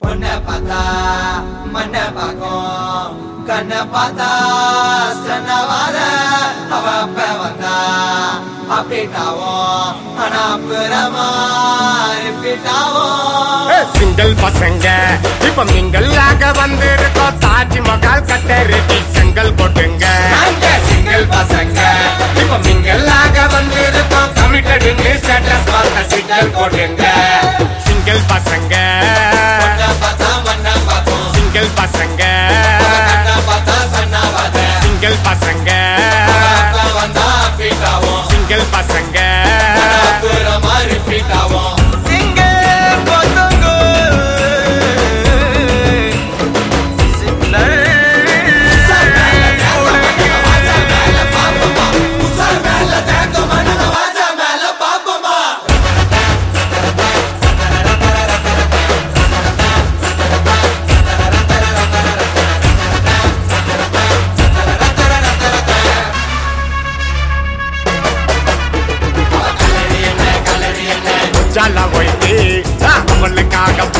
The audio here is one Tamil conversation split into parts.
பொண்ணை பார்த்தா மண்ணை பார்க்கும் கண்ணை பார்த்தா சன்னவாத அவ அப்ப வந்தா அப்படிட்டாவும் ஆனா ரிப்பீட்டாவும் சிங்கிள் பசங்க இப்ப மிங்கல்லாக வந்திருக்கோம் தாஜ்மஹால் கட்ட ரெடி செங்கல் போட்டுங்க. சிங்கிள் பசங்க இப்ப மிங்கல்லாக வந்திருக்கோம் கமிட்டடு ஸ்டேட்டஸ் பார்த்த சிங்கிள் போட்டுங்க.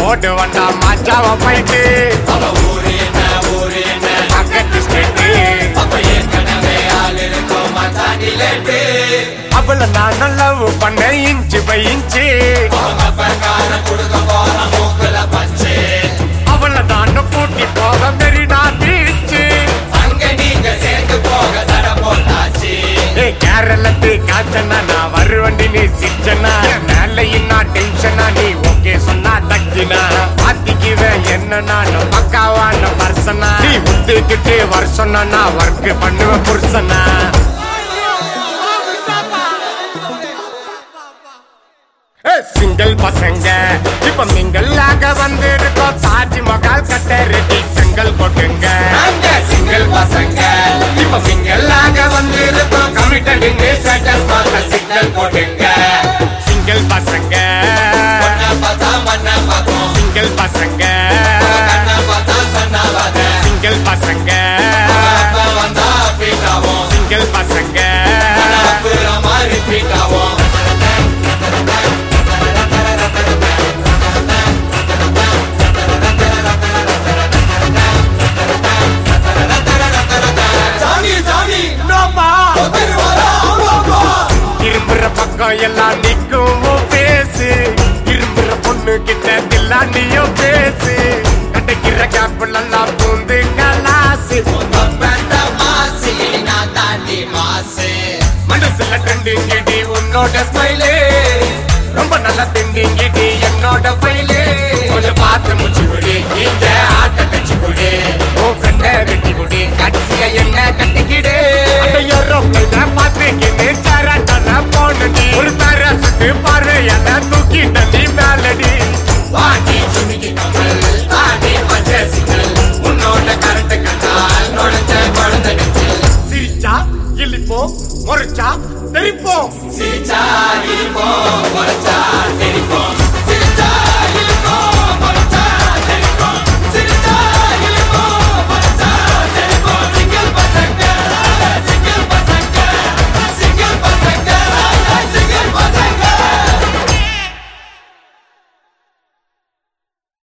அவளுக்காக போட்டு வந்தா மச்சாவ போயிட்டு. அவள நான் லவ் பண்ண இன்ச்சு பை இன்ச்சு. அவள நான் கூட்டி போக மெரினா பீச்சு கேரளத்து காச்சனா நான் வருவண்டி நீ சிச்சனா மேல நான் டென்ஷனா நீ என்ன நான் பக்காவான பர்சனா நீ முத்துக்கிட்டு வருஷம்னா நான் ஒர்க் பண்ணுவேன் புருஷனா. சிங்கிள் பசங்க. இப்ப மிங்கல்லாக வந்திருக்கோம் தாஜ்மஹால் கட்ட ரெடி செங்கல் போட்டுங்க. சிங்கிள் பசங்க. இப்ப மிங்கல்லாக வந்திருக்கோம் கமிட்டடு ஸ்டேட்டஸ் சிக்னல் போட்டுங்க. சிங்கிள் பசங்க. பொண்ணை பார்த்தா மண்ணை சிங்கிள் பசங்க. திருவாரா இரும்புற பக்கம் எல்லாம் என்னோட உன்னோட ஸ்மைலு ரொம்ப நல்லா திண்டிங் என்னோட ஃபைலு